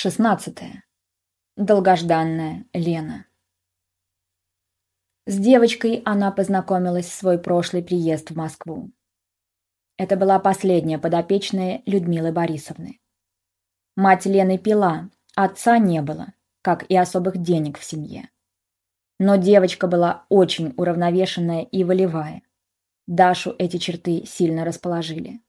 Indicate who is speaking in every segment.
Speaker 1: Шестнадцатое. Долгожданная Лена. С девочкой она познакомилась в свой прошлый приезд в Москву. Это была последняя подопечная Людмилы Борисовны. Мать Лены пила, отца не было, как и особых денег в семье. Но девочка была очень уравновешенная и волевая. Дашу эти черты сильно расположили.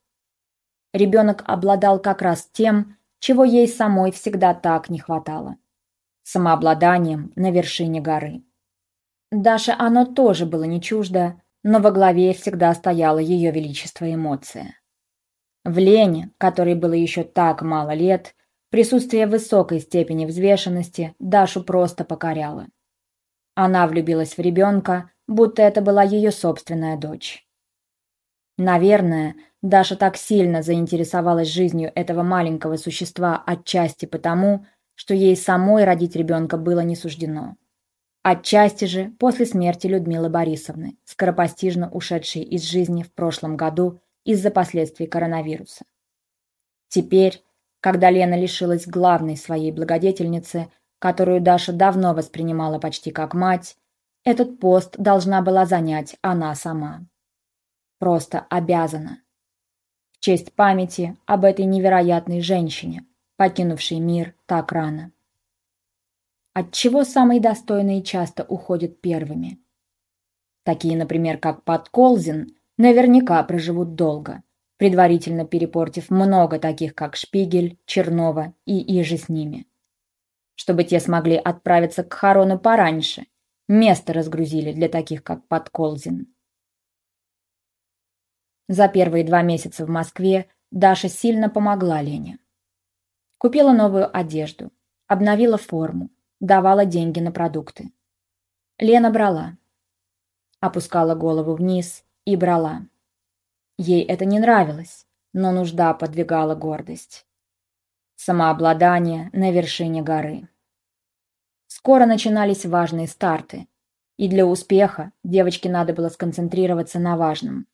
Speaker 1: Ребенок обладал как раз тем, чего ей самой всегда так не хватало. Самообладанием на вершине горы. Даше оно тоже было не чуждо, но во главе всегда стояла ее величество эмоция. В Лене, которой было еще так мало лет, присутствие высокой степени взвешенности Дашу просто покоряло. Она влюбилась в ребенка, будто это была ее собственная дочь. Наверное, Даша так сильно заинтересовалась жизнью этого маленького существа отчасти потому, что ей самой родить ребенка было не суждено. Отчасти же после смерти Людмилы Борисовны, скоропостижно ушедшей из жизни в прошлом году из-за последствий коронавируса. Теперь, когда Лена лишилась главной своей благодетельницы, которую Даша давно воспринимала почти как мать, этот пост должна была занять она сама. Просто обязана. Честь памяти об этой невероятной женщине, покинувшей мир так рано. Отчего самые достойные часто уходят первыми? Такие, например, как Подколзин, наверняка проживут долго, предварительно перепортив много таких, как Шпигель, Чернова и иже с ними. Чтобы те смогли отправиться к Харону пораньше, место разгрузили для таких, как Подколзин. За первые два месяца в Москве Даша сильно помогла Лене. Купила новую одежду, обновила форму, давала деньги на продукты. Лена брала. Опускала голову вниз и брала. Ей это не нравилось, но нужда подвигала гордость. Самообладание на вершине горы. Скоро начинались важные старты, и для успеха девочке надо было сконцентрироваться на важном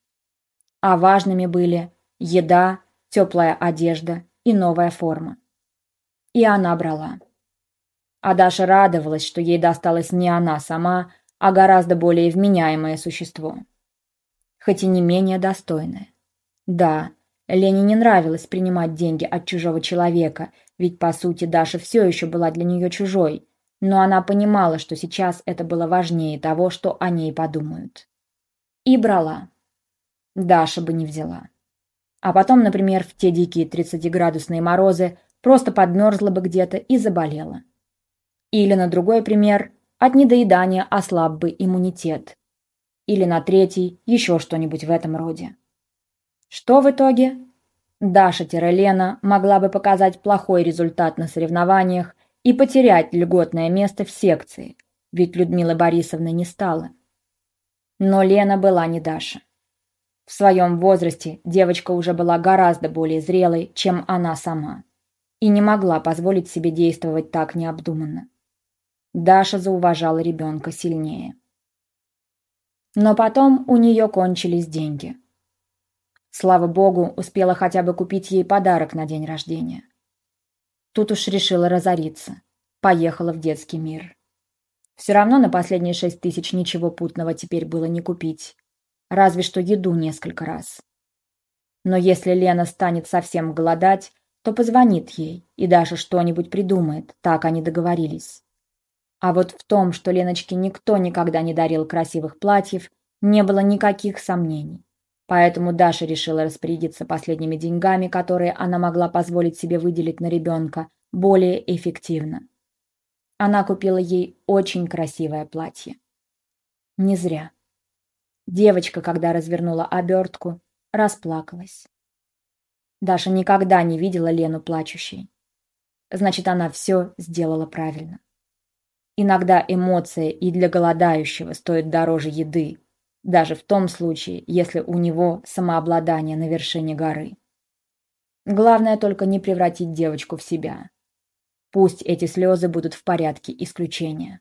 Speaker 1: а важными были еда, теплая одежда и новая форма. И она брала. А Даша радовалась, что ей досталась не она сама, а гораздо более вменяемое существо. Хоть и не менее достойное. Да, Лене не нравилось принимать деньги от чужого человека, ведь, по сути, Даша все еще была для нее чужой, но она понимала, что сейчас это было важнее того, что о ней подумают. И брала. Даша бы не взяла. А потом, например, в те дикие 30-градусные морозы просто подмерзла бы где-то и заболела. Или, на другой пример, от недоедания ослаб бы иммунитет. Или на третий, еще что-нибудь в этом роде. Что в итоге? Даша-Лена могла бы показать плохой результат на соревнованиях и потерять льготное место в секции, ведь Людмила Борисовна не стала. Но Лена была не Даша. В своем возрасте девочка уже была гораздо более зрелой, чем она сама, и не могла позволить себе действовать так необдуманно. Даша зауважала ребенка сильнее. Но потом у нее кончились деньги. Слава богу, успела хотя бы купить ей подарок на день рождения. Тут уж решила разориться. Поехала в детский мир. Все равно на последние шесть тысяч ничего путного теперь было не купить разве что еду несколько раз. Но если Лена станет совсем голодать, то позвонит ей и даже что-нибудь придумает, так они договорились. А вот в том, что Леночке никто никогда не дарил красивых платьев, не было никаких сомнений. Поэтому Даша решила распорядиться последними деньгами, которые она могла позволить себе выделить на ребенка, более эффективно. Она купила ей очень красивое платье. Не зря. Девочка, когда развернула обертку, расплакалась. Даша никогда не видела Лену плачущей. Значит, она все сделала правильно. Иногда эмоция и для голодающего стоит дороже еды, даже в том случае, если у него самообладание на вершине горы. Главное только не превратить девочку в себя. Пусть эти слезы будут в порядке исключения.